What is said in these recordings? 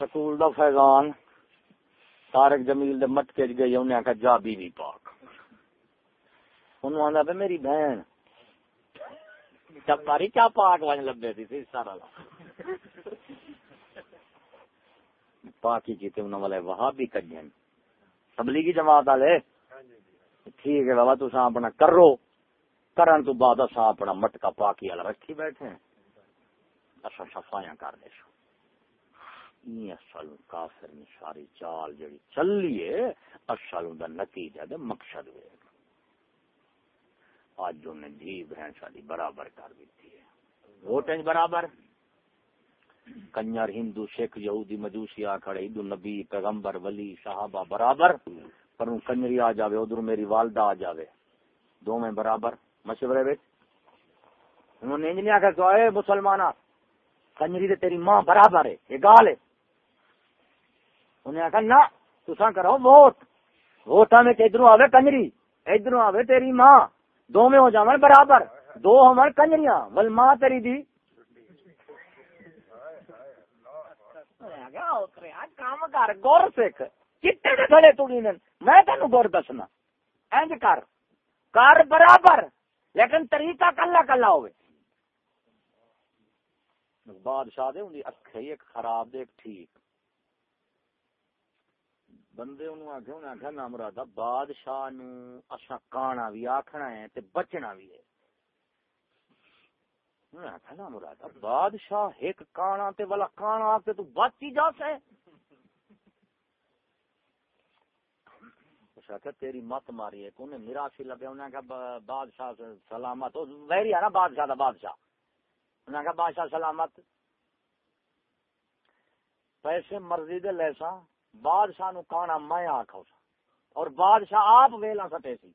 School دا فیضان تارک جمیل دے مٹ کے گئی، انہیں آخر جا بی بی پاک۔ انہوں آندا پہ میری بہن۔ جب ماری کیا پاک وجہ لبے تھی سی سارا پاکی کیتے انہوں والے وہاں بھی کجن تبلیغی جماعت والے، ٹھیک ہے بابا تو اپنا کرو۔ کرن تو بعد اسا اپنا مٹکا پاکی والا رکھی بیٹھے اصا صفائیاں کر دے سو اصل کافر نے ساری چال جڑی چلی ہے اصل دا نتیجہ دے مقصد ہوئے اج انہیں دھی بہن ساری برابر کر دیتی ہے۔ ووٹ جی برابر؟ کنجر ہندو سکھ یہودی مجوسی آ کھڑے، ہندو نبی، پیغمبر، ولی، صحابہ برابر۔ پر ان کنجری آ جاوے، ادھر میری والدہ آ جاوے۔ دو میں برابر۔ مشورے بچ انہوں نے انجنیا کہ اے مسلمانہ کنجری تے تیری ماں برابر ہے، یہ گال ہے۔ انہیں آخر نہ تسا کرو ووٹ۔ ووٹا میں ادھر آوے کنجری ادھر آوے تیری ماں۔ دو میں ہو جاون برابر۔ دو ہمارے کنجریاں۔ بل ماں تیری دی۔ کام کر، گور سکھ۔ کتنے کھڑے تڑی میں تین گور دسنا۔ اینج کر۔ کر برابر۔ لیکن طریقہ کلا کلا ہوئے بادشاہ دے ان اکھے ایک خراب دے ایک ٹھیک۔ بندے انہوں آگے انہیں آگے نام رہا بادشاہ نو اچھا کانا بھی آکھنا ہے تے بچنا بھی ہے۔ انہیں آگے نام رہا بادشاہ ایک کانا تے والا کانا آکتے تو بچ ہی جا سے کہ تیری مت ماری ہے انہیں میراسی لگے؟ انہیں کہا بادشاہ سلامت ویری ہے نا بادشاہ دا بادشاہ۔ انہیں کہا بادشاہ سلامت۔ پیسے مرضی دے لیسا بادشاہ نو کانا میں آخو سا۔ اور بادشاہ آپ ویلا سٹے سی۔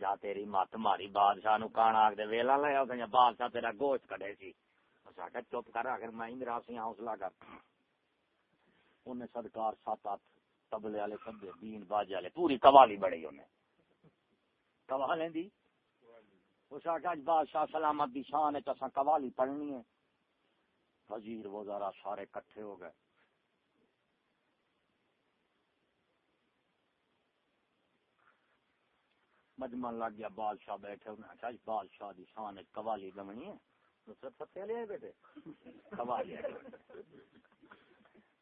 جا تیری مت ماری بادشاہ نو کانا آخ دے ویلا لے آؤ بادشاہ تیرا گوشت کٹے سی۔ چپ کر اگر میں میراسی حوصلہ کر۔ انہیں سدکار سات آٹھ تبلے والے سبے دین باجے والے، پوری قوالی بڑی انہیں قوالیں دی؟ اس آخر بادشاہ سلامت دی شان ہے، تو قوالی پڑھنی ہے۔ وزیر وزارا سارے کٹھے ہو گئے۔ مجمن لگ گیا بادشاہ بیٹھے انہیں آخیا اچھا، بادشاہ دی شان ہے، قوالی گمنی ہے۔ نصرت فتح لے آئے بیٹے۔ قوالی۔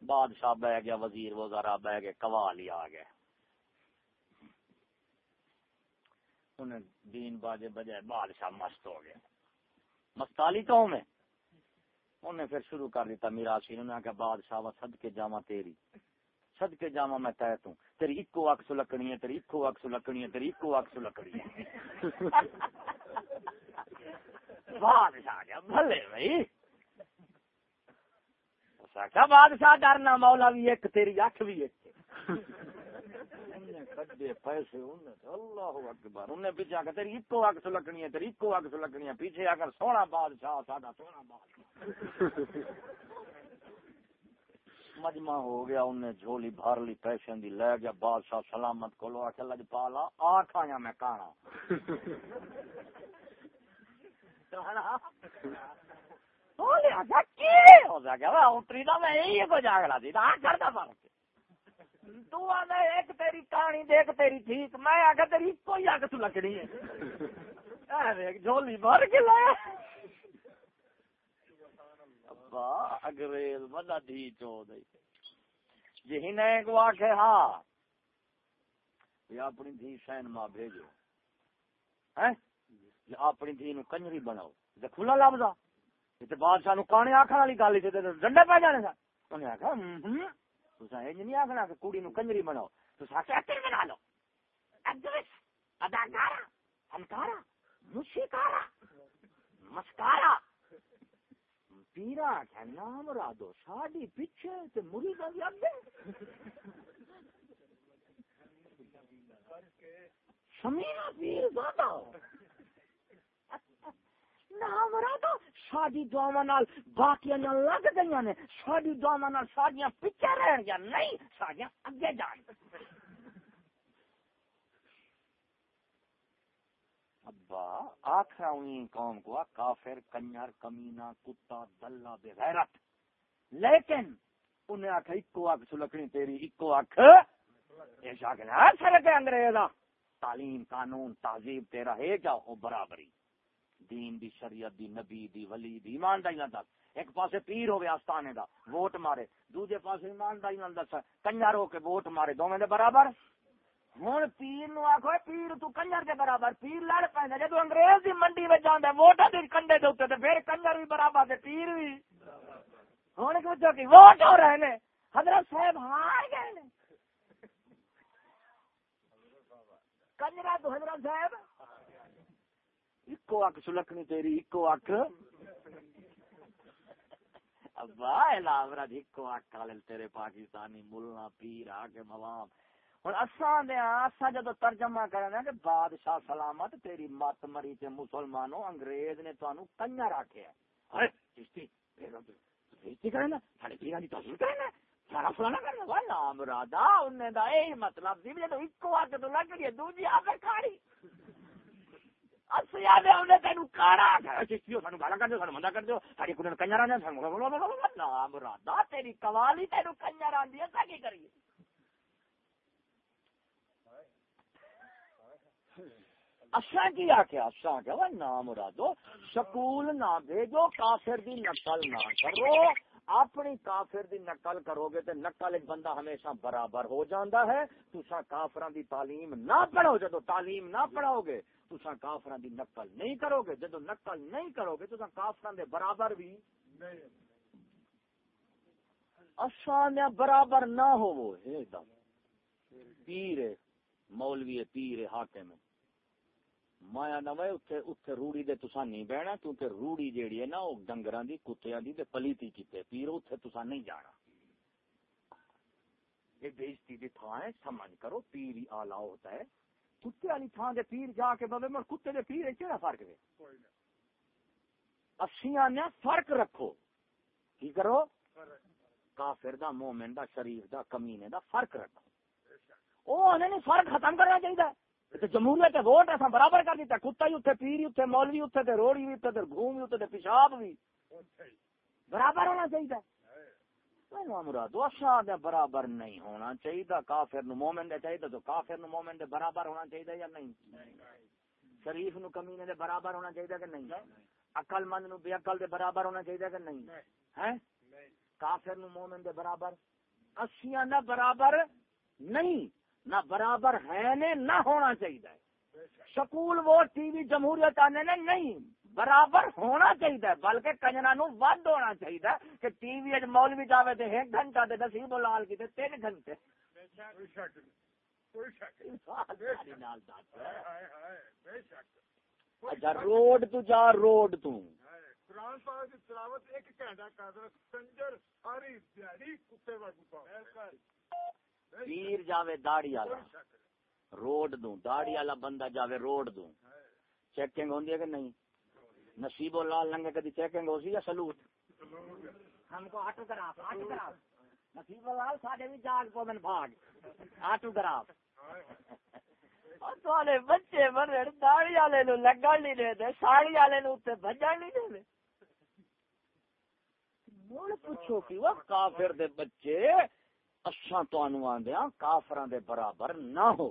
بادشاہ بہ گیا، وزیر وزارا بہ گئے، قوالی آ گئے۔ انہیں دین باجے بجائے بادشاہ مست ہو گیا مستالی قوم ہے۔ انہیں پھر شروع کر دیتا میرا سی انہوں نے کہا بادشاہ سد کے جاوا تیری۔ سد کے جاوا میں تحت ہوں تیری اکو اکس لکڑی ہے، تیری اکو اکس لکڑی ہے، تیری اکو اکس لکڑی ہے۔ بادشاہ گیا بھلے بھائی۔ کیا بادشاہ ڈرنا، مولا بھی ایک، تیری اکھ بھی ایک۔ کڈے پیسے اللہ اکبر انہیں پیچھے آ کے تیری اکو اکس لکڑی ہے تیری اکو اکس لکڑی ہے پیچھے آ کر سونا بادشاہ، ساڈا سونا بادشاہ۔ مجمع ہو گیا انہیں جھولی بھر لی، پیسے دی لے گیا، بادشاہ سلامت کو لو آخر لج پالا آ کھایا میں کانا۔ اتری دا میں یہی کو جاگڑا دی آ کرتا فرق تو آنا ایک تیری کہانی دیکھ تیری ٹھیک، میں آگے تیری کوئی آگے تو لکڑی ہے۔ جھولی بھر کے لایا۔ انگریز بڑا دھی چو دئی یہی نئے کو آخ ہاں اپنی دھی سین ماں بھیجو۔ اپنی دھی نو کنجری بناؤ۔ کھلا لبدا بادشاہ نو کانے آخر والی گل ڈنڈے پہ جانے سا انہیں آخر نہیں آخنا کہ کڑی نو کنجری بناؤ تو بنا لو اداکارا فنکارا موسیقارا مسکارا پیرا کیا نام را دو ساڈی پیچھے تے مری بھی اگے سمیرا پیر زیادہ ساری دعوا نال باقی لگ گئی نے ساری دعوا نال ساریا پیچھے رہن گیا، نہیں ساریا اگے جان۔ ابا آخر قوم کو کافر، کنجر کمینا کتا، دلہ بغیرت لیکن انہیں آخ اکو اک سلکنی تیری، اکو اک سرک انگریزا تعلیم، قانون تہذیب تیرا ہے کیا برابری۔ دین دی شریعت دی نبی دی ولی دی ایمان دا۔ دس ایک پاسے پیر ہوے آستانے دا، ووٹ مارے۔ دوجے پاسے ایمان دا دس، کنجر ہو کے ووٹ مارے۔ دونوں دے برابر؟ ہوں پیر نو آخو پیر تو کنجر کے برابر۔ پیر لڑ پہ جدو انگریز دی منڈی میں جانا ووٹ دے کنڈے دے اوتے تے پھر کنجر بھی برابر دے پیر بھی ہوں پوچھو کہ ووٹ ہو رہے ہیں حضرت صاحب ہار گئے نے۔ کنجرا تو حضرت صاحب اکو اک سلکنی تیری اکو اک ابا لاورج اکو اک کالل تیرے پاکستانی ملنا پیر آ کے موام ہوں اصا دیا جدو ترجمہ کرنا کہ بادشاہ سلامت تیری مت مری تے مسلمانوں انگریز نے تانوں کنیا رکھیا ہے چشتی چشتی کرنا تہن کنجر آخیا مطلب دوجی آ کے کھاڑی تین کاڑا سانو گالا کر دو سانو مندا کر دو ساری کڑی کنجر آنے نام رادا تیری کوالی تین کنجر آدھی ہے کی کریے اصا کی آخیا اصا کیا نام مرادو سکول نہ بھیجو کافر دی نقل نہ کرو اپنی کافر دی نقل کرو گے تو نقل ایک بندہ ہمیشہ برابر ہو جاندہ ہے۔ تسا کافران دی تعلیم نہ پڑھو جدو تعلیم نہ پڑھو گے تسا کافران دی نقل نہیں کرو گے۔ جدو نقل نہیں کرو گے تسا کافران دے برابر بھی آسان برابر نہ ہو وہ پیر مولوی پیر حاکم ہے۔ مایا نہ اتھے اتھے روڑی دے تسا نہیں بہنا کیونکہ روڑی جیڑی ہے نا وہ ڈنگراں دی کتیاں دی تے پلیتی کیتے پیر اتھے تسا نہیں جانا یہ بےزتی دی تھان ہے سمجھ کرو پیر ہی آلہ ہوتا ہے کتے والی تھان دے پیر جا کے بابے مر کتے دے پیر کیڑا فرق ہے اسیاں نے فرق رکھو کی کرو کافر دا مومن دا شریف دا کمینے دا فرق رکھو او انہیں فرق ختم کرنا چاہیے جمہوریت ووٹ ایسا برابر کر دیتا کتا ہی اتنے پیر اتنے مولوی اتنے تے روڑی بھی اتنے گھوم اتنے پیشاب بھی۔ برابر ہونا چاہیے مرادو اچھا برابر نہیں ہونا چاہیے کافر نو مومن دے چاہیے تو کافر نو مومن دے برابر ہونا چاہیے یا نہیں؟ شریف نو کمینے دے برابر ہونا چاہیے کہ نہیں؟ عقل مند نو بے عقل دے برابر ہونا چاہیے کہ نہیں؟ ہے؟ کافر نو مومن دے برابر، اسیاں نہ برابر نہیں۔ نہ برابر ہے نے نہ ہونا چاہیے۔ سکول وہ ٹی وی جمہوریت آنے نے نہیں برابر ہونا چاہیے بلکہ کنجرا نو ود ہونا چاہیے کہ ٹی وی مولوی جاوے تے ایک گھنٹہ دے نصیب لال کی تین گھنٹے۔ اچھا روڈ تو جا روڈ تو۔ قرآن پاک کی تلاوت ایک گھنٹہ کر سنجر ساری دیہڑی کتے پیر جاوے داڑی والا، روڈ دوں داڑی والا بندہ جاوے روڈ دوں۔ چیکنگ ہوندی ہے کہ نہیں؟ نصیب و لال لنگے کدی چیکنگ ہو سی یا سلوٹ ہم کو آٹو گراف آٹو گراف۔ نصیب و لال ساڈے بھی جاگ پو من بھاگ۔ Autograph. تھوڑے بچے مرے داڑی والے نو لگن نہیں دے دے ساڑی والے نو تے بھجن نہیں دے دے مول پوچھو کہ وہ کافر دے بچے اچھا تو آدھے کافر دے برابر نہ ہو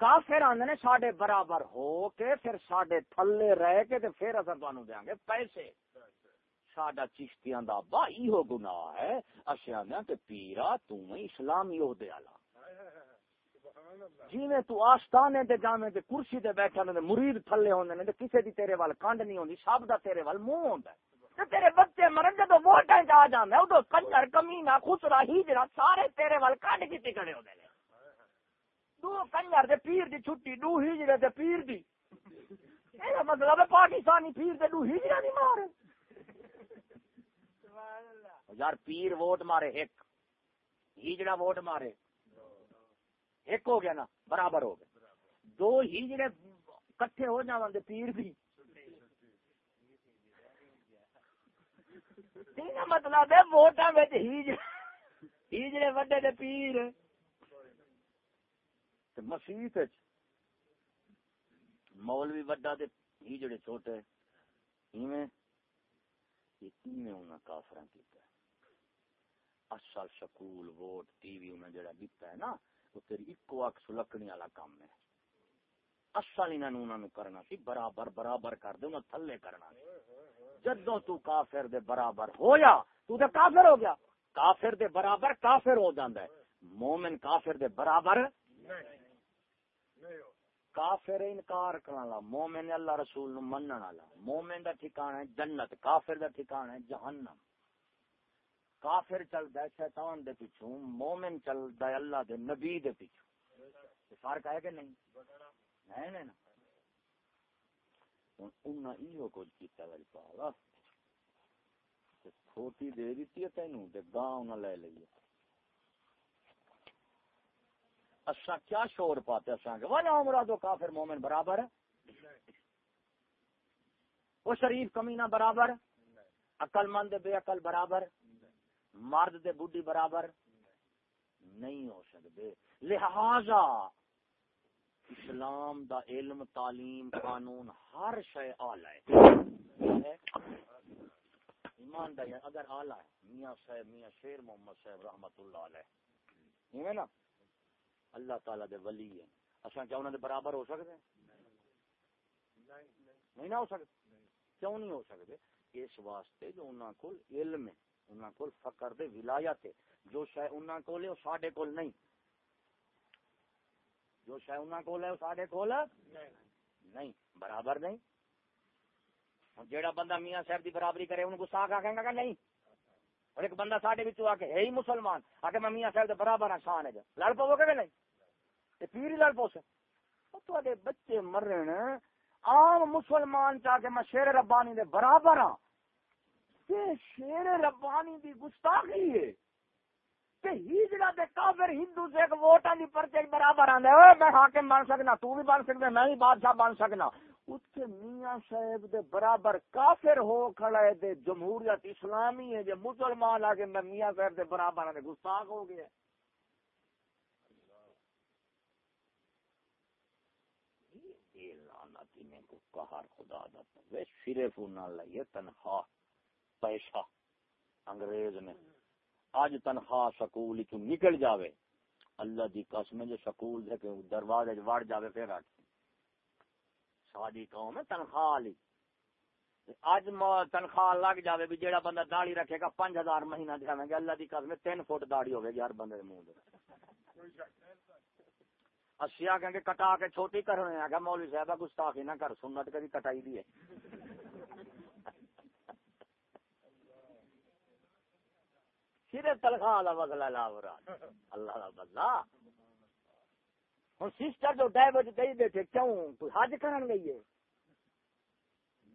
کافر آدھے نے سڈے برابر ہو کے پھر سڈے تھلے رہ کے تے پھر اصل تمہیں دیا گے پیسے ساڈا چشتیاں دا با ہو گنا ہے اچھا آدھے کہ پیرا تم اسلامی عہدے والا جی میں تو آستانے تے جانے تے کرسی تے بیٹھا نے مرید تھلے ہوندے نے تے کسے دی تیرے وال کانڈ نہیں ہوندی سب دا تیرے وال منہ ہوندا ہے تو تیرے بچے مرن جدو ووٹ آ جانا ادو کنجر کمینا خسرا ہیجرا سارے تیرے وال کڈ کی کھڑے ہوتے ہیں دو کنجر دے پیر دی چھٹی، دو ہیجرے دے پیر دی۔ یہ مطلب ہے پاکستانی پیر دے دو ہیجرا نہیں مارے یار پیر ووٹ مارے، ایک۔ ہیجڑا ووٹ مارے۔ ایک ہو گیا نا، برابر ہو گیا دو ہیجڑے کٹھے ہو جاؤں پیر بھی مطلب ہے ووٹاں وچ ہیج ہیجڑے وڈے دے پیر۔ تے مسیت مولوی وڈا تے ہی جڑے چھوٹے۔ ایویں یہ ایویں انہاں کافراں کیتا اصل سکول ووٹ ٹی وی انہاں جڑا دیتا ہے نا، وہ تیری اکو اک سلکنے والا کام ہے۔ اصل انہاں نوں انہاں نوں کرنا سی، برابر برابر کر دے، انہاں تھلے کرنا سی۔ جدوں تو کافر دے برابر ہویا، تو تے کافر ہو گیا۔ کافر دے برابر کافر ہو جاندا ہے۔ مومن کافر دے برابر کافر انکار کرنے والا، مومن اللہ رسول نو منن والا۔ مومن دا ٹھکانہ ہے جنت، کافر دا ٹھکانہ ہے جہنم۔ کافر چلدا ہے شیطان دے پیچھے مومن چلدا ہے اللہ دے نبی دے پیچھے فرق ہے کہ نہیں؟ ہے نا انہاں ایو کچھ کیتا ویل پالا کھوٹی دے دیتی ہے تینوں تے گاں انہاں لے لئی کیا شور پاتے کہ وجہ عمرہ دو کافر مومن برابر وہ شریف کمینہ برابر عقل مند بے عقل برابر مرد دے بڈی برابر نہیں ہو سکتے لہذا اسلام دا علم، تعلیم، قانون، ہر شے آلہ ہے۔ ایمانداری اگر آلہ ہے، میاں صاحب، میاں شیر محمد صاحب رحمت اللہ علیہ۔ ہے نا؟ اللہ تعالی دے ولی ہیں۔ اچھا کیا انہوں دے برابر ہو سکتے نہیں نہ ہو سکتے۔ کیوں نہیں ہو سکتے؟ اس واسطے جو انہوں کو علم ہے انہوں کو فقر دے ولایت ہے۔ جو شے انہوں کو لے ساڈے کول نہیں۔ جو شے انہوں کو لے ساڈے کول؟ نہیں، برابر نہیں۔ جیڑا بندہ میاں صاحب دی برابری کرے انہوں گسا کا کہیں گا کہ نہیں۔ اور ایک بندہ ساڈے وچوں آ کے ہے ہی مسلمان۔ آ کے میں میاں صاحب دے برابر ہاں شان ہے لڑ پو گے نہیں؟ پیر لڑ پوس بچے مرن عام مسلمان چاہ کے میں شیر ربانی دے برابر ہاں۔ شیر ربانی دی گستاخی ہے۔ ہجڑا دے کافر ہندو سے ایک ووٹاں دی پرچے برابر آندا میں ہاں حاکم بن سکنا، تو بھی بن سکنا میں بھی بادشاہ بن سکنا۔ اتھے میاں صاحب دے برابر کافر ہو کھڑا ہے، دے جمہوریت اسلامی ہے جو مسلمان آ کے میں میاں صاحب دے برابر آنے گستاخ ہو گیا۔ قہر خدا دا صرف نہ تنخواہ پیسہ انگریز نے۔ اج تنخواہ سکول چ نکل جاوے؟ اللہ دی قسم جو سکول دے کے دروازے وڑ جاوے پھر آ ساری قوم ہے تنخواہ لی۔ اج تنخواہ لگ جاوے بھی جیڑا بندہ داڑھی رکھے گا پانچ ہزار مہینہ دیا گے اللہ کی قسم تین فٹ داڑھی ہوگی ہر بندے دے منہ اشیا کہ کٹا کے چھوٹی کرنے آ گیا مولوی صاحب گستاخی نہ کر، سنت کبھی کٹائی دی ہے۔ صرف تنخواہ کا مسئلہ لا اللہ کا بدلا ہوں سسٹر جو ڈائیورٹ گئی بیٹھے کیوں؟ کوئی حج کرن گئی ہے۔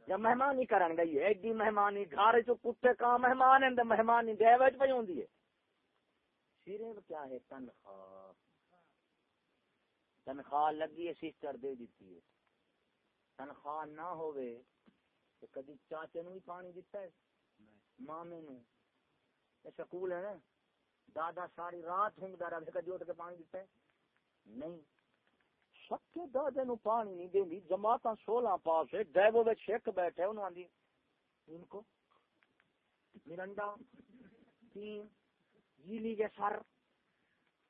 یا مہمانی کرن گئی ہے۔ ایڈی مہمانی، گھر چ کتے کا مہمان ہے مہمانی ڈائیورٹ پہ ہوندی ہے۔ صرف کیا ہے؟ تنخواہ۔ تنخواہ لگی ہے، سسٹر دے دیتی ہے۔ تنخواہ نہ ہوئے تو کدی چاچے نو ہی پانی دیتا ہے؟ مامے نو سکول ہے نا؟ دادا ساری رات ہوں رہے کدی جی اٹھ کے پانی دیتا ہے نہیں۔ سکے دادے نو پانی نہیں دیں جماعت سولہ پاس ہے ڈیبو میں شک بیٹھے انہوں آدھی ان کو مرنڈا، تین جیلی کے سر۔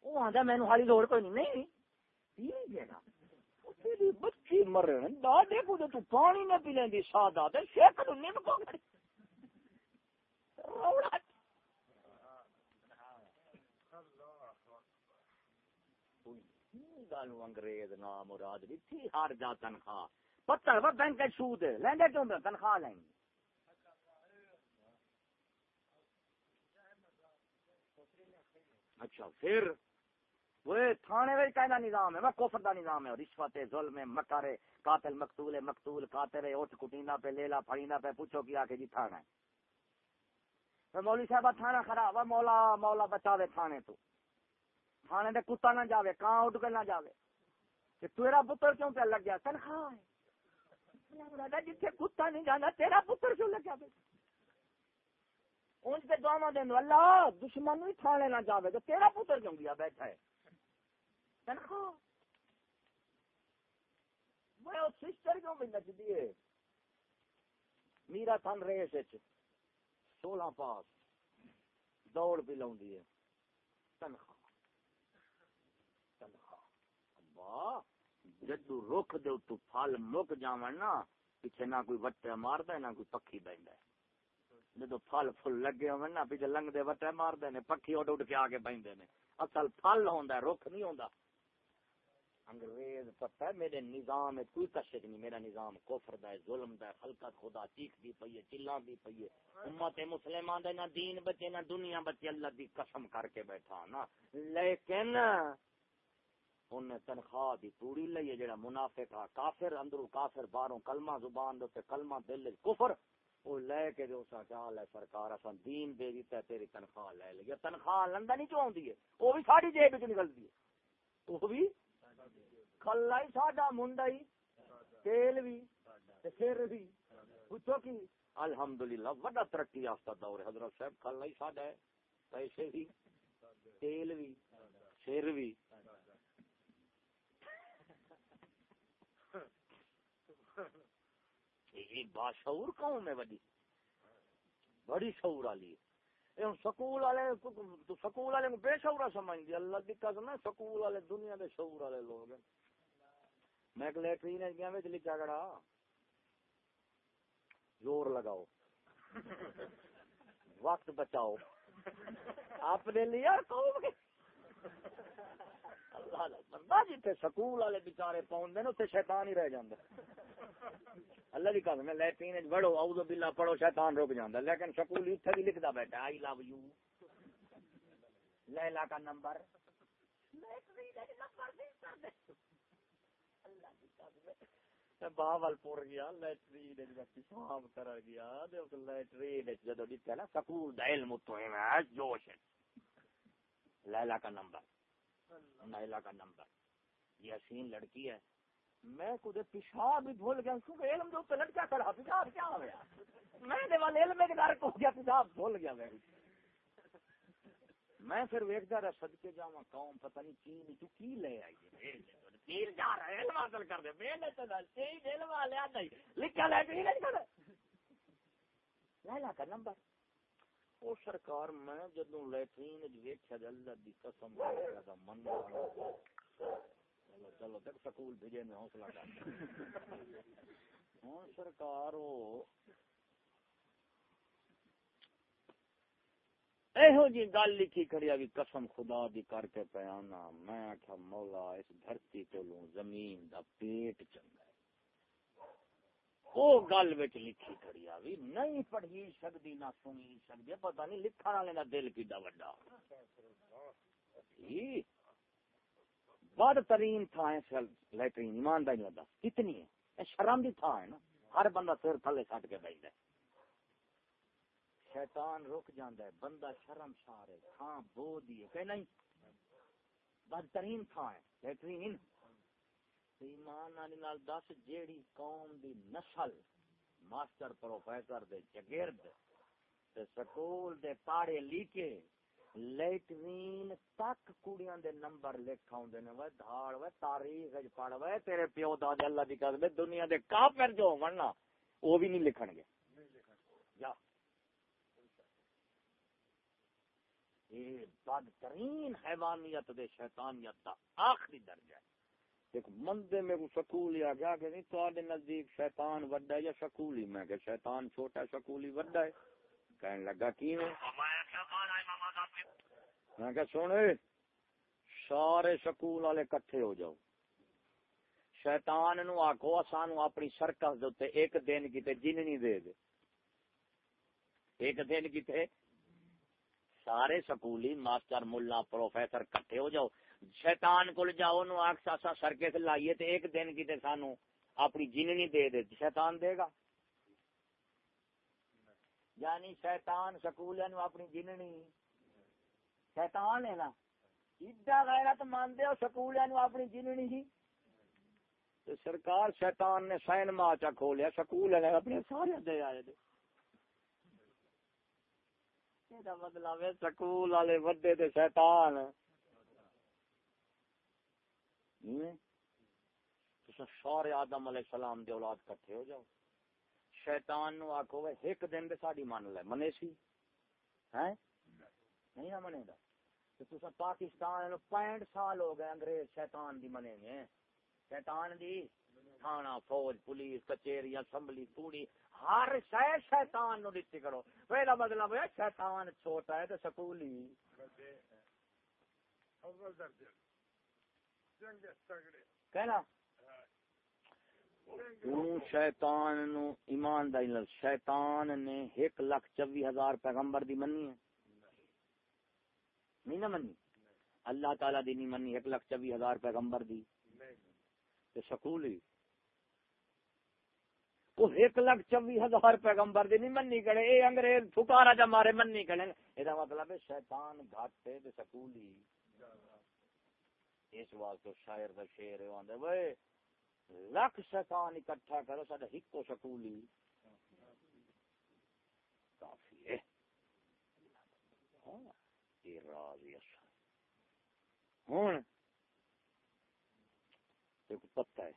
وہ آدھا مینو حالی لوڑ کوئی نہیں۔ نہیں، تین گیا تیری بچی مر رہے دادے کو تو پانی نہ پی لیں سادہ شیک تو نم کو۔ روڑا گل انگریز نام مراد بھی تھی ہر جا تنخواہ۔ پتہ وہ بینک سود لیندے کیوں تنخواہ لیں گے اچھا پھر؟ وہ تھانے وچ کہنا نظام ہے، وہ کفر دا نظام ہے رشوت، ظلم مکر قاتل مقتول مقتول، قاتل، اٹھ کٹیندا پہ لیلا پھڑیندا پہ پوچھو کیا کہ جی تھانا ہے۔ مولوی صاحب تھانہ خراب ہے مولا مولا بچاوے تھانے تو۔ تھانے دے کتا نہ جاوے کہاں اٹھ کے نہ جاوے۔ کہ تیرا پتر کیوں پہ لگ گیا تنخواہ ہے۔ جتنے کتا نہیں جانا، تیرا پتر کیوں لگ گیا ان سے دعوا دین اللہ، دشمن ہی تھانے نہ جاوے تو تیرا پتر کیوں گیا بیٹھا ہے۔ تنخواہ۔ وہ سسٹر کیوں بھی نچدی ہے؟ میرا تھن ریس سولہ پاس۔ دوڑ بھی لاؤں ہے۔ تنخواہ۔ تنخواہ جدو رخ دے تو پھل مک جاون نا، پیچھے نہ کوئی وٹے ماردا نہ کوئی پکھی بہندا جدو پھل پھل لگے ہون نا، پیچھے لنگ دے وٹے ماردے نے پکھی اڈ اڈ کے آگے بہندے نے اصل پھل ہوندا ہے، رخ نہیں ہوندا۔ انگریز پتہ ہے، میرے نظام میں کوئی کشک نہیں، میرا نظام کفر دا ہے، ظلم دا ہے، خلقت خدا چیخ دی پئی ہے، چلاں دی پئی ہے۔ امت مسلمان دا نہ دین بچے، نہ دنیا بچے، اللہ دی قسم کر کے بیٹھا نا۔ لیکن انہیں تنخواہ دی پوری لئی ہے جڑا منافق آ، کافر اندرو کافر باہروں، کلمہ زبان دے کلمہ دل کفر وہ لے کے جو سا چال ہے سرکار، اساں دین دے دیتا ہے تیری تنخواہ لے لے تنخواہ لندا نہیں چوں دی ہے وہ بھی ساڈی جیب وچ نکلدی ہے۔ وہ بھی کھلا ہی ساڈا منڈا تیل بھی تے سر بھی پوچھو کی؟ الحمدللہ بڑا ترقی یافتہ دور ہے۔ حضرت صاحب، کھلا ہی ساڈا ہے، پیسے بھی تیل بھی سر بھی باشعور قوم ہے بڑی بڑی شعور والی سکول والے سکول والے بے شعورا سمجھ دی اللہ دی قسم ہے، سکول والے دنیا دے شعور والے لوگ ہیں۔ میں ایک لیٹرین گیا میں لکھا کڑا زور لگاؤ۔ وقت بچاؤ۔ اپنے لیے قوم کے۔ بندہ جیتے سکول والے بچارے پاؤں اتنے شیطان ہی رہ جاندے اللہ دی قسم ہے لیٹرین وڑو اعوذ باللہ پڑھو، شیطان رک جاندا لیکن سکول ایتھے بھی لکھدا بیٹھا آئی لو یو لیلا کا نمبر۔ باول پور گیا لیٹرین پیشاب کر گیا۔ لیٹرین جدو دتا نا، سکول دا علم تو ہے، جوش لیلا کا نمبر۔ لیلا کا نمبر۔ یہ حسین لڑکی ہے۔ میں کدے پیشاب بھی بھول گیا، کیونکہ علم جو لٹکا کھڑا، پیشاب کیا ہو گیا؟ میں دے والے علم کے ڈر کو گیا، پیشاب بھول گیا میں۔ میں پھر ویکھدا رہا، صدقے جاواں قوم، پتہ نہیں چین تو کی لے آئی ہے؟ تیر جا رہا ہے، علم حاصل کر دے۔ میں نے تو چین علم والے نہیں لکھا لے نہیں نہیں کر لا کا نمبر۔ او سرکار میں جدوں لیٹرین وچ ویکھیا اللہ دی قسم دا من چلو چلو تک سکول بھیجے میں حوصلہ کر ہوں سرکار ایہو جی گل لکھی کھڑی ابھی قسم خدا دی کر کے پیانا میں آخیا مولا، اس دھرتی تو لوں زمین دا پیٹ چنگا وہ گل بچ لکھی کھڑی ابھی نہیں پڑھی سکتی نہ سنی سکتی پتہ نہیں لکھن والے کا دل کیڈا وڈا۔ جی، بد ترین تھا ہے لیٹرین ایمانداری والا کتنی ہے؟ شرم کی تھا ہے نا، ہر بندہ سر تھلے سٹ کے بیٹھ ہے۔ شیطان رک جاندہ ہے، بندہ شرم شار ہے تھان بو دیے کہ نہیں؟ بدترین تھا ہے لیٹرین ایمان آنی نال دس جیڑی قوم دی نسل ماسٹر پروفیسر دے جگرد تے سکول دے پاڑے لیکے لیٹرین تک کڑیاں دے نمبر لکھا ہوندے نے، وے دھاڑ، وے تاریخ وچ پڑھ، وے تیرے پیو دادے اللہ دی قسم دنیا دے کافر جو ورنہ او بھی نہیں لکھن گے۔ جا۔ یہ بدترین حیوانیت دے شیطانیت دا آخری درجہ۔ ہے ایک مندے میں کو سکول یا گیا کہ نہیں تو آدھے نزدیک شیطان وڈا ہے یا سکولی میں کہ شیطان چھوٹا سکولی وڈا ہے۔ کہنے لگا، کی میں میں کہ سونے سارے سکول والے کٹھے ہو جاؤ۔ شیطان نو آکو سانو اپنی سرکس دے ایک دن کی تے جننی دے دے۔ ایک دن کی تے سارے سکولی ماسٹر، ملا، پروفیسر کٹھے ہو جاؤ۔ شیطان کو جاؤ نو آخ ساسا سرکس لائیے تے ایک دن کی تے سانو اپنی جننی دے دے، شیطان دے گا۔ یعنی شیطان سکول نو اپنی جننی شیطان ہے نا۔ ایڈا غیرت مانتے ہو، سکول نو اپنی جننی ہی سرکار شیطان نے سائن ماچا کھولیا، سکول نے اپنے سارے دے آئے دے۔ مطلب سکول والے وڈے دے شیطان۔ تسا سارے آدم علیہ السلام دے اولاد کٹھے ہو جاؤ۔ شیطان نو آکھو وے، ایک دن دے ساڈی مان لے، منے سی؟ ہیں؟ نہیں نہ منے گا تو تسا پاکستان نو 65 سال ہو گئے، انگریز شیطان دی منے میں شیطان دی تھانہ، فوج، پولیس، کچہری، اسمبلی پوری ہر شے شیطان نو دتی کرو۔ پہلا مطلب ہے، شیطان چھوٹا ہے تے سکولی۔ کہنا۔ شیطان نو ایمان دا علم۔ شیطان نے ایک لاکھ چوی ہزار پیغمبر دی منی ہے۔ نہیں نہ منی۔ اللہ تعالی دی نہیں منی، ایک لاکھ چوی ہزار پیغمبر دی۔ تے سکول ہی وہ ایک لاکھ چوی ہزار پیغمبر دی نہیں منی کرے اے انگریز پھکارا جا مارے منی کرے اے دا مطلب ہے شیطان گھٹ تے سکول ہی۔ اس واسطے شاعر دا شعر ہے، آندا وے لکھ شیطان اکٹھا کرو، ساڈا ہکو سکولی کافی ہے۔ ہاں یہ راز یس ہن ایک پتہ ہے،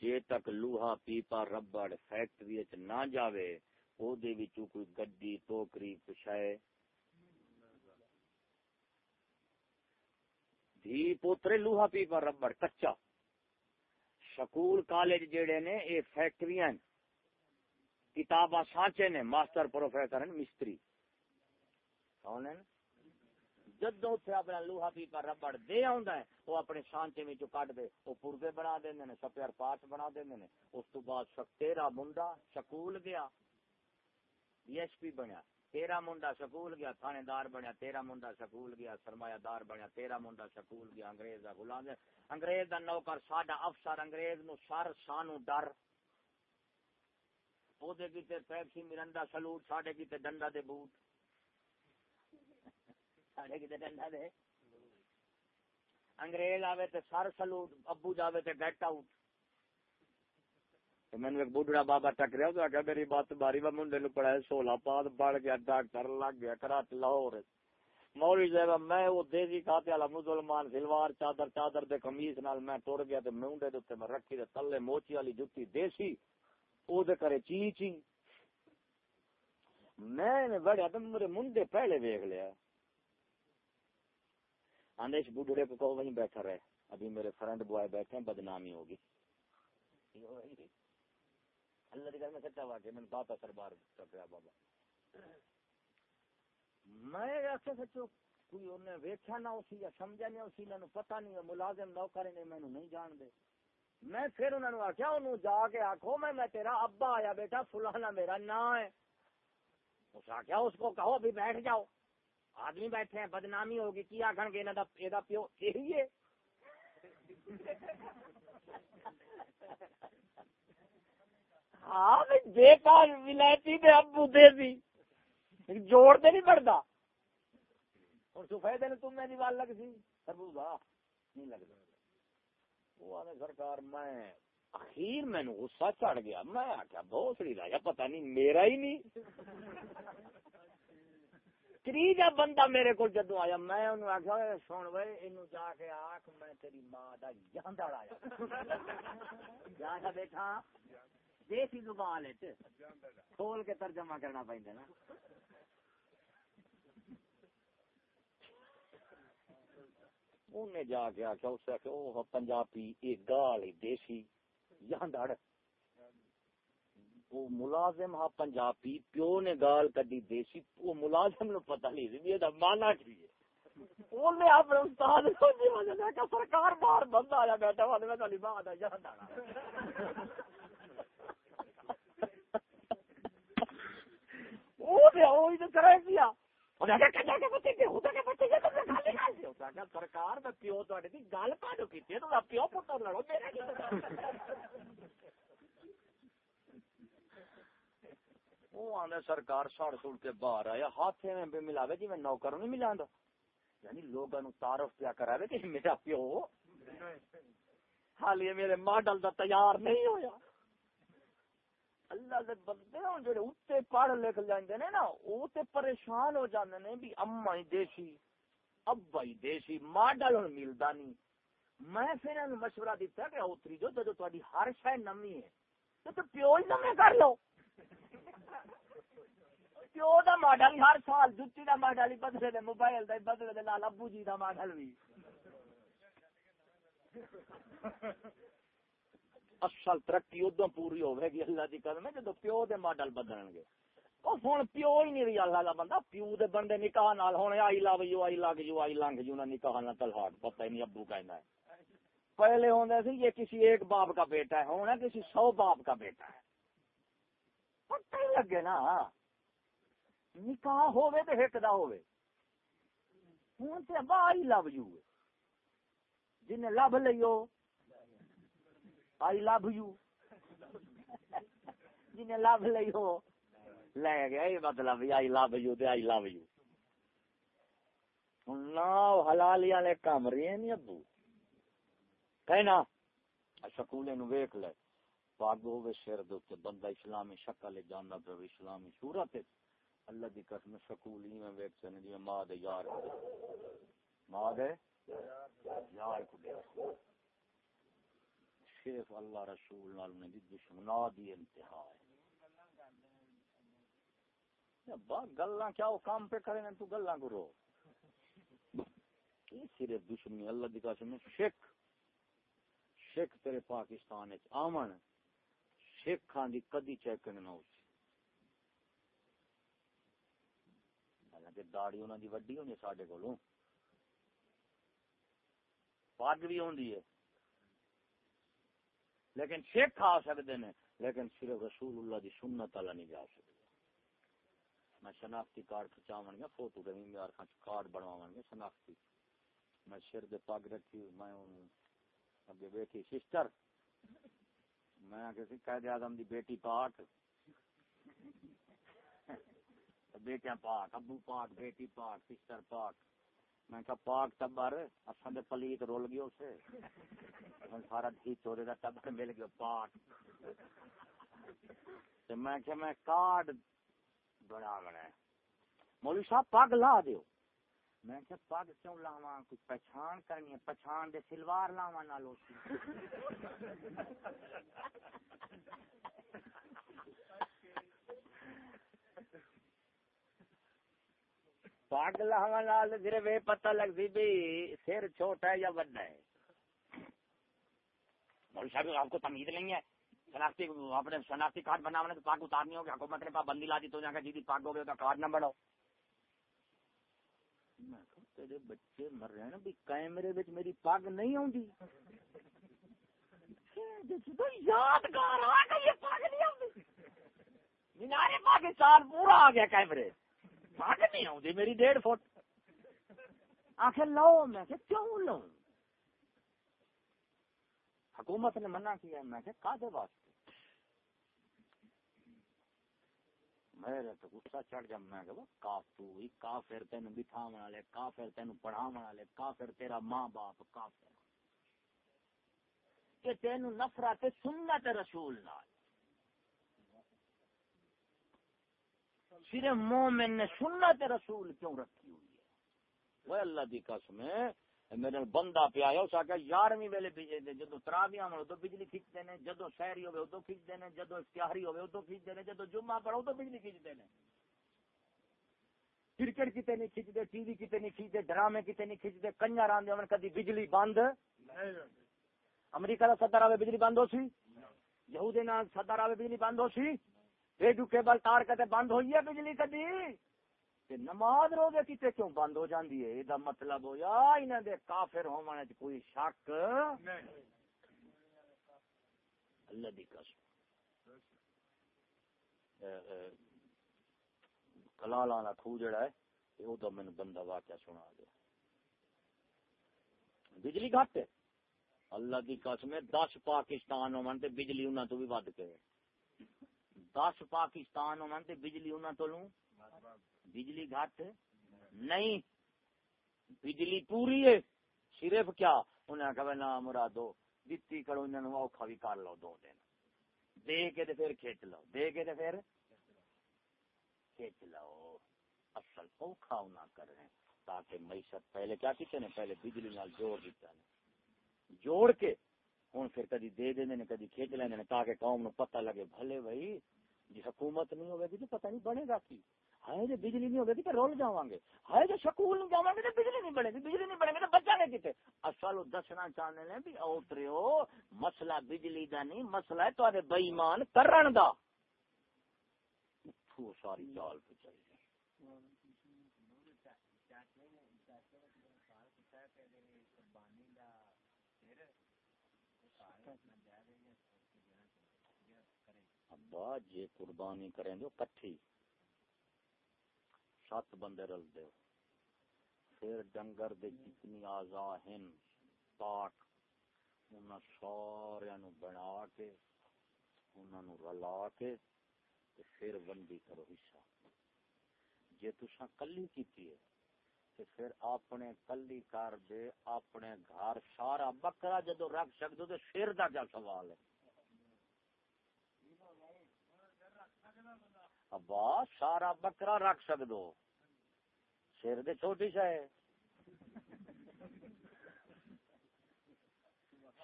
جے تک لوہا پیپا ربڑ فیکٹری وچ نہ جاوے او دے وچوں کوئی گڈی، ٹوکری پچھائے دھی پوترے لوہا پیپا ربڑ، کچا۔ سکول کالج جڑے نے، اے فیکٹریاں کتاباں سانچے نے، ماسٹر پروفیسر مستری۔ کون ہیں؟ جدو اتنے اپنا لوہا پیپا ربڑ دے آندا ہے وہ اپنے سانچے میں کٹ دے وہ پوربے بنا دیں نے، سپیئر پارٹ بنا دیں نے۔ اس تو بعد تیرا منڈا سکول گیا۔ ڈی ایس پی بنیا۔ تیرا منڈا سکول گیا تھانے دار بنیا، تیرا منڈا سکول گیا سرمایہ دار بنیا، تیرا منڈا سکول گیا، انگریز دا غلام انگریز دا نوکر، ساڈا افسر، انگریز نو سر، سانو ڈر۔ او دے کیتے پیپسی مرندا سلوٹ، ساڈے کیتے ڈنڈا دے بوٹ۔ ساڈے کیتے ڈنڈا دے۔ انگریز آوے تے سر سلوٹ، ابو جاوے تے گیٹ آؤٹ میں نے ایک بوڑھا بابا ٹکریا تو آگیا میری بات باری با منڈے نو پڑھایا سولہ پاد بڑھ گیا ڈاکٹر لگ گیا کرات لاہور مولوی صاحب میں وہ دیسی کھاتے والا مسلمان سلوار چادر چادر دے قمیص نال میں ٹر گیا تے منڈے دے اوتے میں رکھی تے تلے موچی والی جُتی دیسی او دے کرے چی چی میں نے بڑھیا تے میرے منڈے پہلے دیکھ لیا آندے اس بوڑھے کو کہو وہیں بیٹھا رہے ابھی میرے فرینڈ بوائے بیٹھے ہیں بدنامی ہوگی اللہ دی گل میں سچا واقعہ میں بات اثر بار چکریا بابا۔ میں ایسے سچو، کوئی انہیں ویکھیا نہ اسی یا سمجھا نہیں اسی انہوں پتہ نہیں ملازم نوکر نے میں نہیں جان دے میں پھر انہوں نے آخیا انہوں جا کے آخو میں میں تیرا ابا آیا بیٹا، فلانا میرا نام ہے۔ اس آخیا اس کو کہو، ابھی بیٹھ جاؤ۔ آدمی بیٹھے ہیں، بدنامی ہوگی، کی آخر گے؟ یہ پیو یہی ہے۔ ہاں، بیکار ولایتی دے ابو دے دی جوڑ دے نہیں پڑتا۔ اور سفید نے تم میری وال لگ سی۔ سربوزا نہیں لگتا وہ آنے سرکار، میں اخیر میں غصہ چڑھ گیا۔ میں آخیا بہت سری راجا پتہ نہیں، میرا ہی نہیں۔ تیجا بندہ میرے کو جدو آیا، میں انہوں آخیا سن بھائی یہ جا کے آخ میں تیری ماں کا جاندڑ آیا۔ جا کے بیٹھا۔ دیسی زبان کھول کے ترجمہ کرنا پہنتا نا۔ انہیں جا کے آخیا اس سے وہ ہاں، پنجابی، ایک گال دیسی۔ جاندڑ وہ ملازم ہاں پنجابی، پیو نے گال کدی دیسی، وہ ملازم نو پتہ نہیں سی یہ مانا کی ہے۔ انہیں اپنے استاد کو جی سرکار باہر بندہ آیا بیٹھا والے میں تلی بات ہے سرکار پیو گل پانو کی پیو پتر لڑو وہ آنے سرکار سڑ سڑ کے باہر آیا ہاتھ میں ملاوے جی میں نوکر نہیں ملا یعنی لوگوں تعارف کیا کرا کہ میرا پیو حال یہ میرے ماڈل دا تیار نہیں ہویا۔ اللہ دے بندے ہوں جڑے اتے پڑھ لکھ لیندے نے نا او تے پریشان ہو جاندے نے بھی اما ہی دیسی، ابا ہی دیسی، ماڈل ہن ملدا نہیں میں پھر انہوں مشورہ دیتا کہ اتری جو جدو تاری ہر شہ نمی ہے، تو تو پیو ہی نمے کر لو۔ پیو دا ماڈل ہر سال، جتی دا ماڈل ہی بدلے دے، موبائل دا بدلے دے، لال ابو جی دا ماڈل بھی اصل ترقی ادو پوری ہوے گی، اللہ کی قدم جدو پیو دے ماڈل بدلن گے۔ ہوں پیو ہی نہیں رہی، اللہ کا بندہ پیو دے بندے نکاح نال۔ ہوں آئی لو یو آئی لگ یو آئی لنگ جو نکاح نہ تلہاٹ پتہ ہی نہیں ابو کہنا ہے۔ پہلے ہوتا سی، یہ کسی ایک باپ کا بیٹا ہے ہونا کسی سو باپ کا بیٹا ہے۔ پتہ ہی لگے نا۔ نکاح ہوے تو ایک دا ہوے ہوں تے ابا آئی لو یو جن لب لئیو آئی لو یو۔ جن لب لئیو لے گیا، یہ مطلب آئی لو یو تے آئی لو یو۔ نہ حلالی والے کام رہے نہیں ابو۔ کہنا سکولے نو ویکھ لے۔ پاگ ہوے سر دے تے بندہ اسلامی شکل جاندا پے اسلامی صورت اللہ دی قسم، سکول ہی میں ویکھ سن جی ماں دے یار ماں دے یار کو دے شیخ اللہ رسول نال دی دشمنا دی انتہا ہے۔ با، گلاں کیا وہ کام پہ کرے تو گلاں کرو کی صرف دشمنی؟ اللہ دی قسم شیخ سکھ تیرے پاکستان آمن۔ سکھان دی کدی چیکنگ نہ ہوسی حالانکہ داڑی انہوں دی وڈی ہونی ساڈے کولوں۔ پگ بھی ہوندی ہے۔ لیکن سکھ آ سکتے ہیں، لیکن صرف رسول اللہ دی سنت والا نہیں جا سکتے۔ میں شناختی کارڈ کھچاو گا، فوٹو دے یار کارڈ بنوا گے شناختی۔ میں سر دے پگ رکھی، میں اگے بیٹھی سسٹر۔ میں کسی قید اعظم دی بیٹی پاک۔ بیٹیاں پاک، ابو پاک، بیٹی پاک، سسٹر پاک۔ میں کہا، پاک ٹبر اساں دے پلیت رول گئے اسے۔ سارا دھی چورے دا ٹبر مل گیا، پاک۔ تے میں کہ میں کارڈ بنا بنا مولوی صاحب پاگ لا دیو۔ میں کہ پگ کیوں لاواں؟ کوئی پہچان کرنی ہے؟ پہچان دے سلوار لاواں نال اسی پگ لاواں نال صرف یہ پتہ لگدی بھی سر چھوٹا ہے یا بڑا ہے؟ مولوی صاحب، آپ کو تمیز نہیں ہے؟ شناختی، اپنے شناختی کارڈ بنانے تو پاک اتارنی ہوگی حکومت نے پابندی لا دی تو جا کے جی پاک ہو گیا کارڈ نہ بڑھاؤ تیرے بچے مر رہے ہیں بھی کیمرے بچ میری پگ نہیں آتی یادگار آ گئی پگ نہیں آتی مینارے پاکستان پورا آ گیا کیمرے۔ پگ نہیں آتی میری ڈیڑھ فٹ۔ آخر لو میں کہ کیوں لو حکومت نے منع کیا، میں کہ کا دے واسطے؟ میرے تو غصہ چڑھ جا، میں کہ کافو ہی کافر تین بٹھاون والے، کافر تین پڑھاون والے، کافر تیرا ماں باپ کافر۔ کہ تین نفرت، سنت رسول نال۔ صرف مومن نے سنت رسول کیوں رکھی ہوئی ہے؟ وہ اللہ دی قسم ہے میرے بندہ پیا ہے، اس آگے یارویں ویلے بجلی جدو تراویاں ہو ادو بجلی کھینچتے ہیں، جدو شہری ہوئے ادو کھینچتے ہیں، جدو اشتہاری ہوئے ادو کھینچتے ہیں، جدو جمعہ پڑھو ادو بجلی کھینچتے ہیں۔ کرکٹ کتنے نہیں کھینچتے، ٹی وی کتنے نہیں کھینچتے، ڈرامے کتنے نہیں کھینچتے، کنجر آدھے ہوں، کدی بجلی بند۔ امریکہ کا صدر آئے بجلی بند ہو سی؟ یہودی نال صدر آئے بجلی بند ہو سی؟ ریڈیو کیبل تار کتے بند ہوئی ہے بجلی کدی تے نماز روزے کتے کیوں بند ہو جاندی ہے؟ یہ مطلب ہو یا انہاں دے کافر ہونے وچ کوئی شک؟ نہیں اللہ دی قسم۔ کلال والا کھو جڑا ہے، یہ تو مینوں بندہ واقعہ سنا دیا۔ بجلی گھٹ ہے۔ اللہ دی قسم ہے، دس پاکستان ہون تے بجلی انہاں تو بھی ود کے۔ دس پاکستان ہون تے بجلی انہاں تو لوں۔ بجلی گھٹ۔ نہیں، بجلی پوری ہے۔ صرف کیا؟ انہیں کہ نہ مرادو، دتی کرو انہوں اوکھا بھی کر لو، دو دن۔ دے کے تے پھر کھچ لو۔ دے کے تے پھر کھچ لو۔ اصل اوکھا نہ کریں تاکہ معیشت پہلے کیا کیتے نے؟ پہلے بجلی نال جوڑ دیتا نے۔ جوڑ کے ہوں پھر کدی دے دیں کدی کھینچ لینا تاکہ قوم نو پتہ لگے، بھلے بھائی جی حکومت نہیں ہوگی تو پتہ نہیں بنے گا کی۔ ہے جی بجلی نہیں ہوگی تو رول جاواں گے۔ ہے جی سکول نہیں جاواں گے تو بجلی نہیں بنے گی۔ بجلی نہیں بنے گی تو بچا گے کتے اصل دسنا چاہنے نے بھی اوتریو مسئلہ بجلی دا نہیں، مسئلہ ہے تو بے ایمان کرن دا۔ ساری چال پہ چاہیے ابا جی قربانی کریں گے کٹھی سات بندے رل دے۔ پھر ڈنگر دے جتنی آزا ہیں پاک، انہاں سارے نو بنا کے، انہاں نو رلا کے پھر ونڈی کرو حصہ۔ جے تساں کلی کیتی ہے، تے پھر اپنے کلی کر دے، اپنے گھر سارا بکرا جدو رکھ سکدو تے پھر دا کیا سوال ہے۔ ابا، سارا بکرا رکھ سکدو۔ شیر دے چھوٹی شا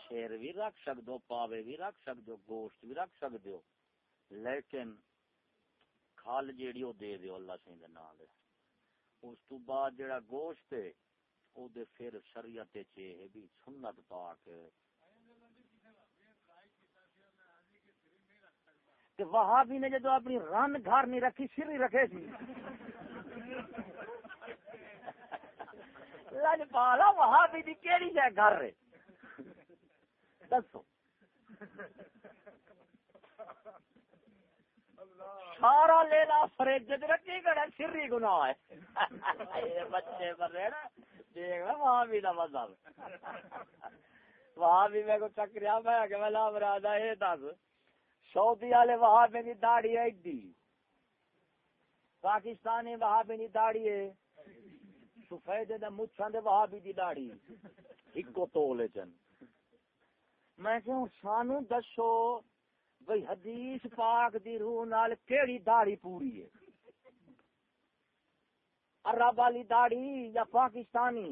شیر بھی رکھ سکدو، پاوے بھی رکھ سکدو، گوشت بھی رکھ سکدو۔ لیکن کھال جیڑی وہ دے دیو اللہ سے نام دے اس تو بعد جڑا گوشت ہے، او دے پھر شریعت چے ہے بھی سنت پاک کہ وہاں بھی نے جدو اپنی رن گھر نہیں رکھی سر ہی رکھے سی۔ لج پالا وہاں دی کیڑی جائے گھر رہے دسو۔ سارا لینا فریج رکھی گڑا سر ہی گنا ہے۔ بچے پر رہے نا، دیکھ وہاں بھی نہ مذہب۔ وہاں بھی میں کو چکریا، میں کہ میں لا مراد ہے دس۔ سعودی والے وہاں پہ داڑھی ہے ایڈی۔ پاکستانی وہاں پہ داڑھی ہے۔ سفید دے مچھاں دے وہاں بھی دی داڑھی۔ ایکو تولے چن میں کہوں سانو دسو بھئی حدیث پاک دی روح نال کیڑی داڑھی پوری ہے۔ عرب والی داڑھی یا پاکستانی؟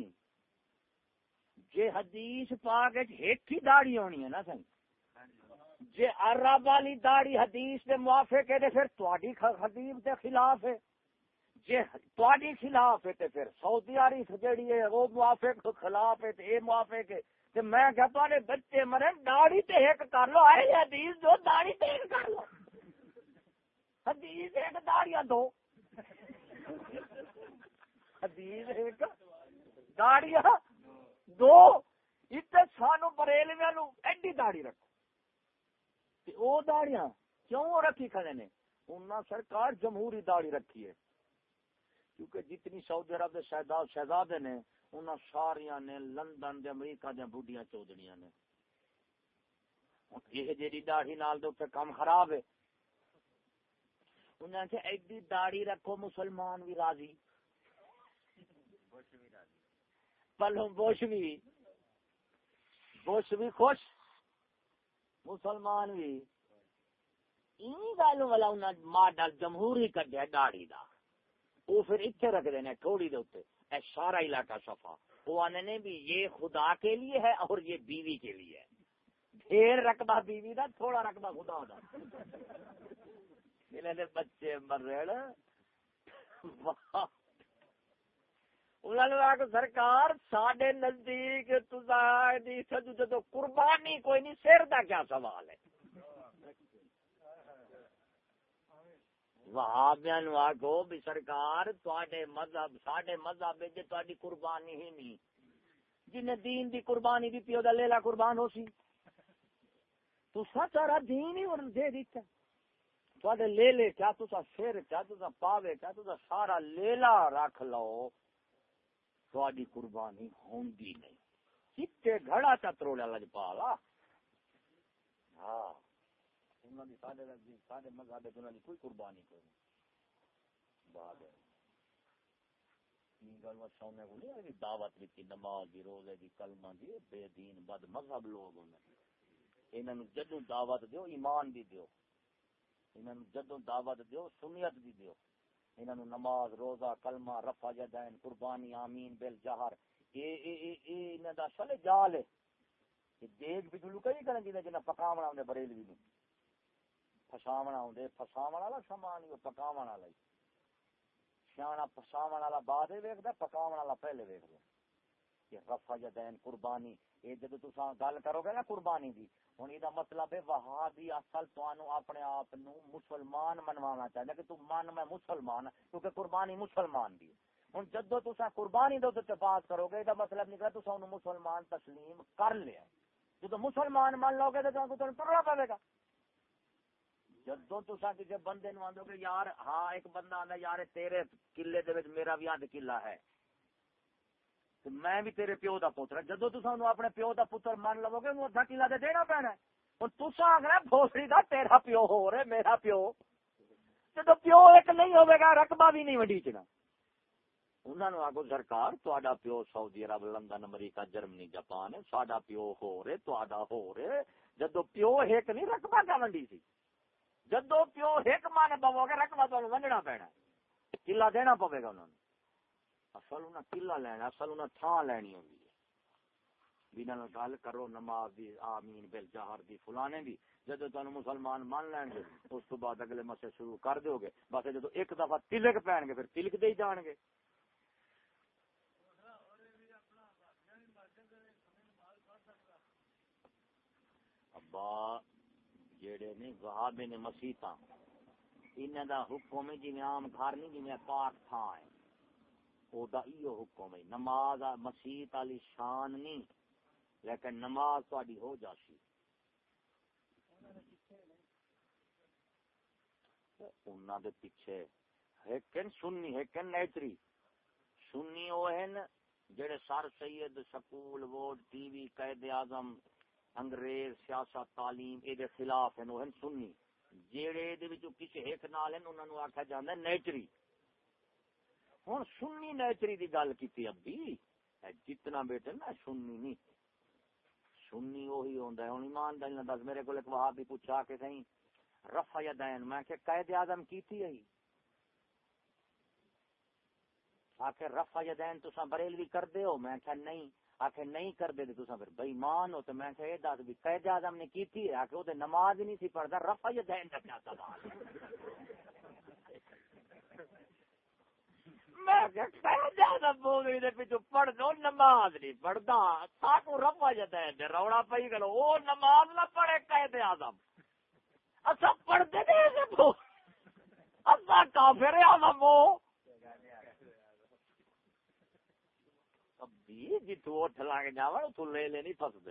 جے حدیث پاک ایک ہی داڑھی ہونی ہے نا سنگ۔ جے عرب والی داڑھی حدیث دے موافق ہے تے پھر تواڈی حدیث دے خلاف ہے۔ جے تواڈی خلاف ہے تے پھر سعودی والی جیڑی ہے وہ موافق خلاف ہے تے اے موافق ہے۔ تے میں کہ تواڈے بچے مرے داڑھی تے ایک کر لو اے حدیث جو داڑھی تے ایک کر لو۔ حدیث ایک داڑیاں دو۔ حدیث ایک داڑیاں دو۔ اتنے سانو بریلویاں نو ایڈی داڑھی رکھو۔ وہ داڑیاں کیوں رکھی کھڑے نے؟ انہاں سرکار جمہوری داڑھی رکھی ہے۔ کیونکہ جتنی سعودی عرب دے شہزاد شہزادے نے، انہاں ساریاں نے لندن دے، امریکہ دے بڈیاں چودڑیاں نے۔ یہ جیڑی داڑھی نال دے کام خراب ہے۔ انہاں کہ ایڈی داڑھی رکھو، مسلمان بھی راضی۔ پلوں بوش بھی بوش بھی خوش۔ مسلمان بھی گل والا ماڈل جمہوری کڈیا داڑی دا۔ وہ پھر اتنے رکھ دینے تھوڑی دے اتنے اے سارا علاقہ صفا۔ وہ آنے نے بھی یہ خدا کے لیے ہے اور یہ بیوی کے لیے ہے۔ ڈھیر رقبہ بیوی دا، تھوڑا رقبہ خدا دا۔ انہیں بچے مر رہے سرکار سڈے نزدیک جدو قربانی کوئی نہیں، سر کا کیا سوال ہے؟ وہابیا نو آگو بھی سرکار تے مذہب سڈے مذہب تاری قربانی ہی نہیں۔ جن دین دی قربانی دی پیو دا لیلا قربان ہو سی۔ تو سارا دین ہی دے دیتا تے لے لے کیا تو سر کیا تو پاوے کیا تو سارا لیلا رکھ لو۔ تھوڑی قربانی ہوندی نہیں۔ چٹے گھڑا چا تروڑا لجپالا ہاں۔ مذہب کوئی قربانی کوئی دعوت دیتی نماز دی، روزے دی، کلمہ دی بے دین، بد مذہب لوگ انہوں جدو دعوت دیو، ایمان دی دیو۔ انہوں جدو دعوت دیو، سنیت دی دیو۔ انہوں نماز، روزہ، کلمہ، رفع جدین، قربانی، آمین بل جہر۔ اے اے اے اے، انہاں دا سل جال ہے۔ دیگ بھی جلو کئی کرن جی جنہ پکاونا ہوندے بریلوی نو۔ پھساونا ہوندے، پھساونا والا سامان ہی، پکاونا والا ہی۔ سیاح پھساونا والا بعد ویکھدا، پکاونا والا پہلے ویکھدا۔ کہ رفع یدین قربانی یہ جب تساں گل کرو گے نا قربانی دی ہن یہ مطلب ہے وہابی اصل تانوں اپنے آپ نو مسلمان منوانا چاہیے کہ تو من میں مسلمان، کیونکہ قربانی مسلمان دی ہن جدو تساں قربانی دے تے بات کرو گے دا مطلب نکلا تساں مسلمان تسلیم کر لیا۔ جدو مسلمان مان لو گے تو تمہیں ٹرنا پڑے گا۔ جدو تسا کسی بندے نو آدھو گے، یار ہاں ایک بندہ آدھا یار تیرے کلے دے میرا بھی آدھ کلا ہے۔ میں بھی تیرے پیو دا پوتر ہاں۔ جدو تسا اپنے پیو دا پتر مان لو گے ادھا کلا دے دینا پینا ہوں تسا آخر بھوسری دا تیرا پیو ہو رہے، میرا پیو۔ جدو پیو ایک نہیں ہوئے گا، رقبہ بھی نہیں وڈیچنا انہوں نے آگو سرکار تا پیو سعودی عرب، لندن، امریکہ، جرمنی، جاپان ساڈا پیو ہو رہے تا ہو رہے۔ جدو پیو ایک نہیں، رقبہ کا ونڈی سی؟ جدو پیو ایک ماں پو گے رقبہ تو ونڈنا پینا کلا دینا پوے گا انہوں نے اصل انہیں کلا لینا اصل انہیں تھان لینی ہوگی بنا گل کرو، نماز دی، آمین بل جہر دی، فلانے دی۔ جدو تمہیں مسلمان مان لین گے، اس تو بعد اگلے مسے شروع کر دو گے۔ بس جدو ایک دفعہ تلک پہن گے، پھر تلک دے جان گے۔ ابا جڑے نے وہابے نے مسیطا انہاں دا حکم ہے جویں عام گھر نہیں، جویں پاک تھا ہے۔ او دا ایو حکم ہے۔ نماز مسیت علی شان نہیں، لیکن نماز تہاڈی ہو جاسی انہاں دے پیچھے ہیکن سنی، ہیکن نیچری۔ سنی او ہیں جڑے sir Syed school vote T V Quaid Azam, انگریز، سیاست، تعلیم اے دے خلاف ہیں وہ سنی۔ جیڑے دے وچوں کسے ایک نال ہیں انہاں نو آکھیا جاندا ہے نیچری۔ ہن سنی نیچری دی گل کیتی ابھی جتنا بیٹے نا، سنی نہیں۔ سنی وہی ہوندا ہے۔ ہن ایمان دل نہ دس، میرے کول ایک وہابی پوچھا کہ صحیح رفع یدین، میں کہ قائد اعظم کیتی ہے آخر رفع یدین تساں بریلوی کر دے ہو؟ میں کہ نہیں۔ آخر نہیں کر دے تو پھر بھائی مان ہو تو میں کہ دس بھی قید اعظم نے کی تھی آخر وہ نماز نہیں سی پڑھتا رفع دین کا کیا سوال نماز نہیں پڑھتا ساکو روڑا پی گلو۔ وہ نماز نہ پڑھے قید اصا پڑھتے نہیں اصا کافر ہو جتو اٹھ لا کے تو لے لے نہیں پھس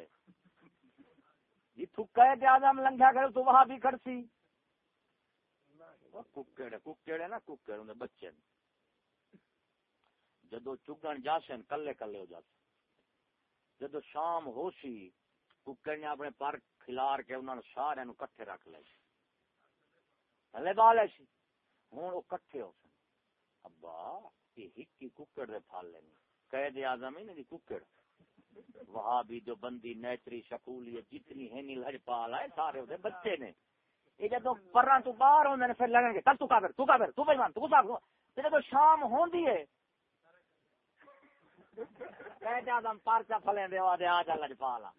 جتو کہے آدم لنگھا تو وہاں بھی کھڑسی۔ ککڑے ککڑے نا ککڑ بچے جدو چگن جاسن، کلے کلے ہو جاسن۔ جدو شام ہو سی ککڑ نے اپنے پر کھلار کے انہوں نے سارے نو کٹھے رکھ لے ہلے بالے سی۔ ہوں وہ کٹھے ہو سن۔ ابا یہ ہکی ککڑ دے پھال لیں قید اعظم ہے ککڑ۔ وہاں بھی جو بندی نیچری شکولی جتنی ہے نیل پال ہے سارے وہ بچے نے یہ جب پرا تو باہر ہوندے نے پھر لگن گے کل تو کافر تو کافر، تو بےمان تو صاحب تے جب شام ہوندی ہے قید اعظم پرچا پھلیں دے دے آ جا لجپالا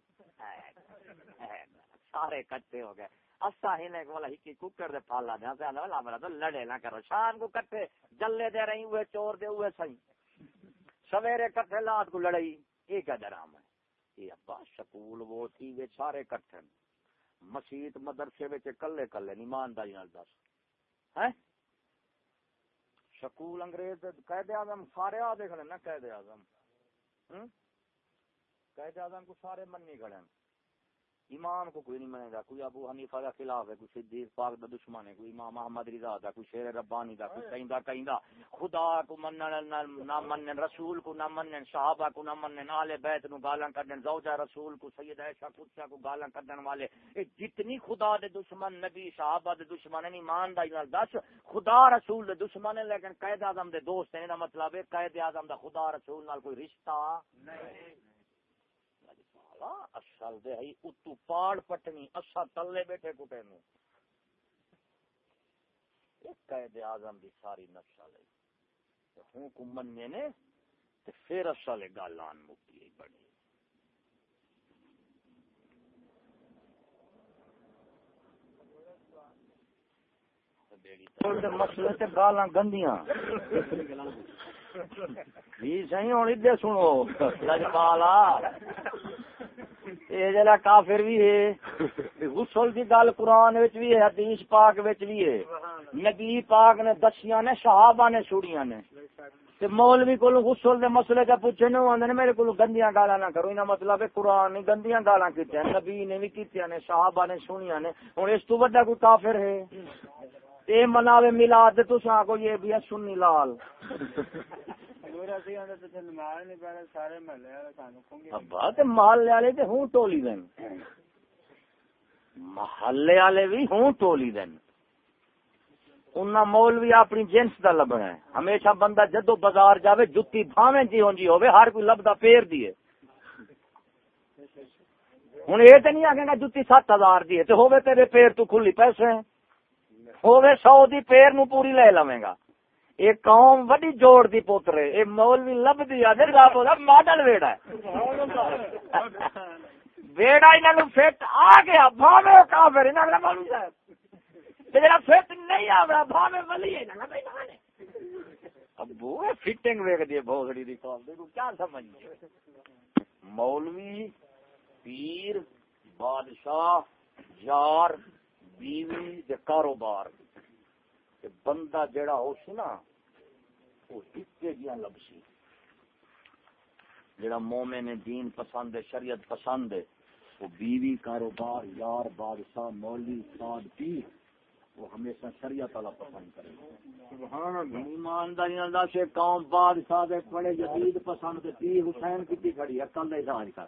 سارے کٹے ہو گئے اسا ہی نے والا ہی ککڑ دے پھالا دے تے اللہ میرا تو لڑے نہ کرو شام کو کٹے جلے دے رہی ہوئے چور دے ہوئے صحیح سویرے کٹھے لات کو لڑائی یہ کیا ڈرام ہے یہ ابا سکول وہ تھی وہ سارے کٹھے مسیت مدرسے بچ کلے کلے ایمانداری نال دس ہے سکول انگریز قید اعظم سارے آ دیکھ نا قید اعظم قید اعظم کو سارے منی کھڑے ہیں امام کو کوئی نہیں منے گا، کوئی ابو حنیفہ کا خلاف ہے، کوئی صدیق پاک دا دشمن ہے، کوئی امام محمد رضا دا، کوئی شیر ربانی دا، کوئی کہیں دا کہیں دا۔ خدا کو منن، نہ منن رسول کو، نہ منن صحابہ کو، نہ منن آل بیت نو گالاں کڈن، زوجہ رسول کو، سید عائشہ قدسہ کو گالاں کڈن والے۔ اے جتنی خدا دے دشمن، نبی صحابہ دے دشمن ہیں، ایمان دا نال دس، خدا رسول دے دشمن ہیں، لیکن قائد اعظم دے دوست ہیں دا مطلب ہے قائد اعظم دا خدا رسول نال کوئی رشتہ نہیں۔ بابا اصل دے اتو پاڑ پٹنی اصا تلے بیٹھے کٹے نو۔ ایک قید اعظم دی ساری نفس لئی۔ ہوں کو مننے نے، تے پھر اصل گالان مکی بڑی مسئلے گالاں گندیاں۔ جی صحیح ہوں ادھر سنو لجپالا یہ جڑا کافر بھی ہے غسل دی گل قرآن وچ بھی ہے حدیث پاک وچ بھی ہے نبی پاک نے دسیاں نے صحابہ نے چھڑیاں نے تے مولوی کو غسل دے مسئلے کا پوچھے نو آندے میرے کو گندیاں گالاں نہ کرو انہاں مطلب ہے قرآن نے گندیاں گالاں کیتے نبی نے بھی کیتیاں نے صحابہ نے سنیاں نے ہن اس تو بڑا کوئی کافر ہے اے مناوے میلاد تو سا کو یہ بھی سنی لال۔ ابا تے محلے والے تے ہوں ٹولی دین۔ محلے والے بھی ہوں ٹولی دین۔ انہاں مولوی اپنی جنس دا لبنا ہے۔ ہمیشہ بندہ جدو بازار جاوے جتی بھاویں جی ہوں جی ہوے ہر کوئی لبدا پیر دیے ہوں یہ تو نہیں آگے گا جتی سات ہزار دی ہے تے ہوے تیرے پیر تو کھلی پیسے ہیں۔ ہوے سو دی پیر نو پوری لے لویں گا یہ قوم وڈی جوڑ دی پوترے یہ مولوی لب دی ادھر گا بولا ماڈل ویڑا ہے۔ ویڑا انہاں نو فٹ آ گیا، بھاوے کافر، انہاں دا معلوم ہے تے جڑا فٹ نہیں آوڑا، بھاوے ولی ہے، انہاں دا بھائی ابو، اے فٹنگ ویکھ دی بھوسڑی دی قوم دی کیا سمجھ مولوی، پیر، بادشاہ، یار بیوی دے کاروبار تے بندہ جڑا ہو سی نا وہ ٹکے جیاں لبسی جڑا مومن دین پسند ہے شریعت پسند ہے وہ بیوی کاروبار یار بادشاہ مولوی ساد پیر وہ ہمیشہ شریعت والا پسند کرے۔ سبحان اللہ۔ ایمانداری نال دس قوم بادشاہ دے بڑے جدید پسند تے پیر حسین کیتی کھڑی ہے کل اظہار کر۔